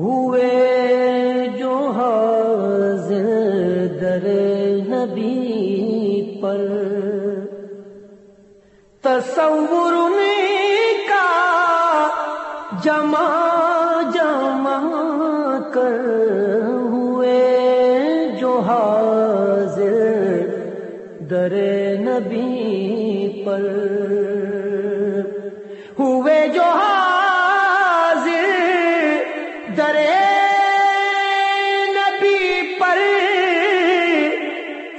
ہوئے جو حاضر در نبی پر۔ تصور کا جمع جمع کر ہوئے جو حاضر در نبی پر۔ ہوئے جو حاضر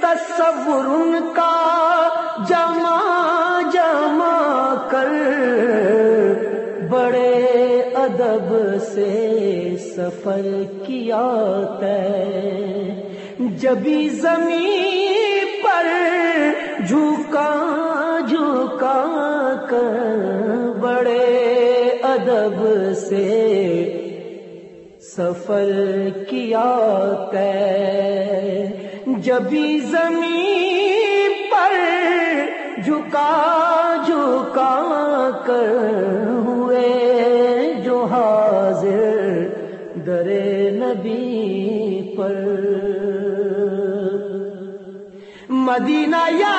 تصور ان کا جمع جمع کر بڑے ادب سے سفر کیا تے جبھی زمین پر جھکا جھکا کر بڑے ادب سے سفر کیا تے جبھی زمین پر جھکا جھکا کر ہوئے جو حاضر در نبی پر۔ مدینہ یا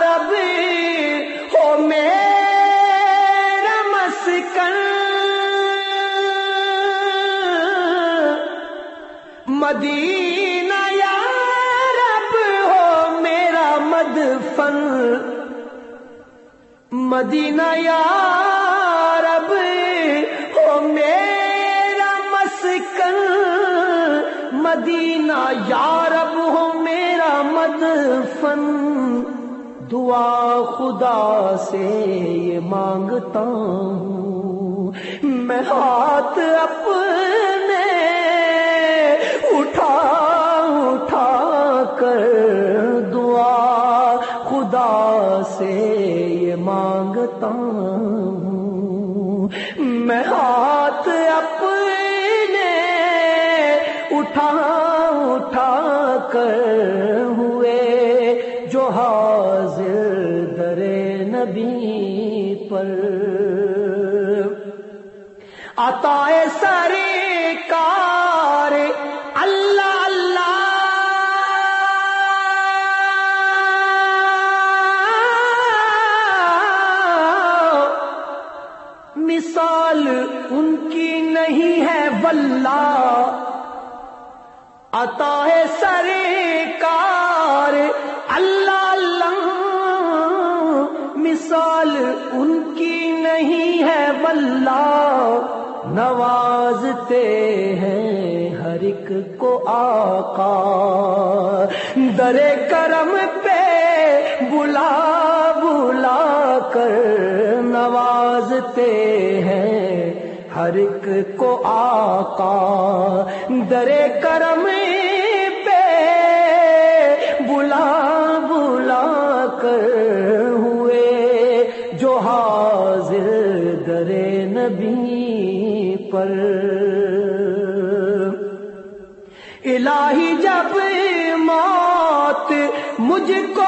رب، ہو میرا مسکن۔ مدینہ مدینہ یا رب ہو میرا مسکن۔ مدینہ یا رب ہو میرا مدفن۔ دعا خدا سے یہ مانگتا ہوں۔ میں ہاتھ اپنے اٹھا مانگتا ہوں۔ میں ہاتھ اپنے اٹھا اٹھا کر ہوئے جو حاضر در نبی پر۔ عطا سرکار عطا سرکار۔ اللہ اللہ، مثال ان کی نہیں ہے واللہ۔ نوازتے ہیں ہر ایک کو آقا۔ در کرم پہ بلا بلا کر نوازتے ہیں ہر ایک کو آقا در کرم پہ بلا بلا کر ہوئے، جو حاضر در نبی پر۔ الہی جب موت مجھ کو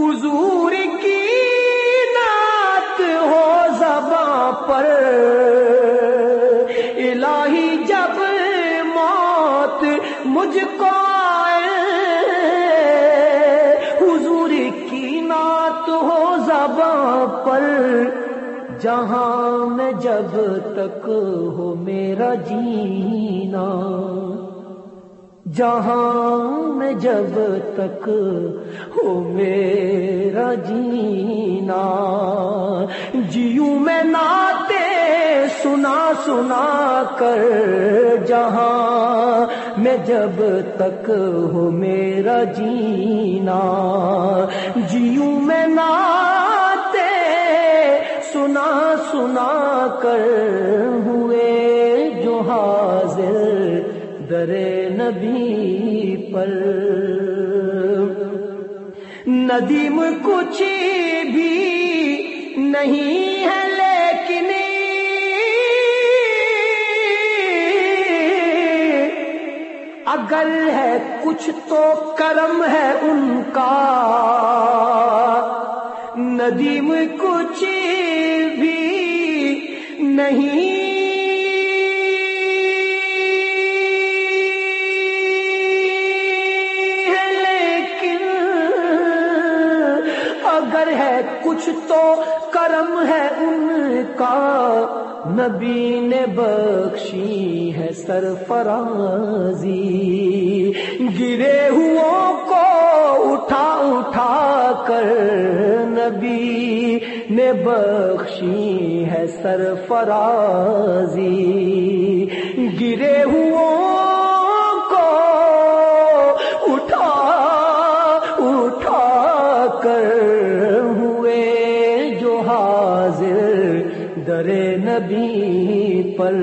حضور کی نعت ہو زباں پر۔ الہی جب موت مجھ کو آئے، حضور کی نعت ہو زباں پر۔ جہاں میں جب تک ہو میرا جینا جہاں میں جب تک ہو میرا جینا، جیوں میں ناتے سنا سنا کر، جہاں میں جب تک ہو میرا جینا، جیوں میں ناتے سنا سنا کر در نبی پر۔ ندیم کچھ بھی نہیں ہے لیکن اگر ہے کچھ تو کرم ہے ان کا۔ ندیم کچھ بھی نہیں کچھ تو کرم ہے ان کا۔ نبی نے بخشی ہے سرفرازی۔ گرے کو اٹھا اٹھا کر نبی نے بخشی ہے سرفرازی۔ گرے کو اٹھا اٹھا کر در نبی پر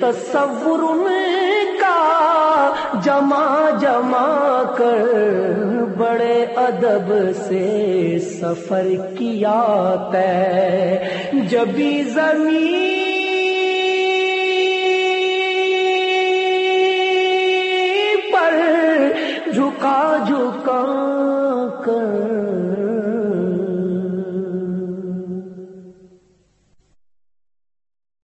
تصور میں کا جمع جمع کر بڑے ادب سے سفر کیا تے جبھی زمین